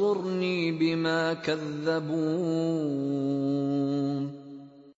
وانصرني بما كذبون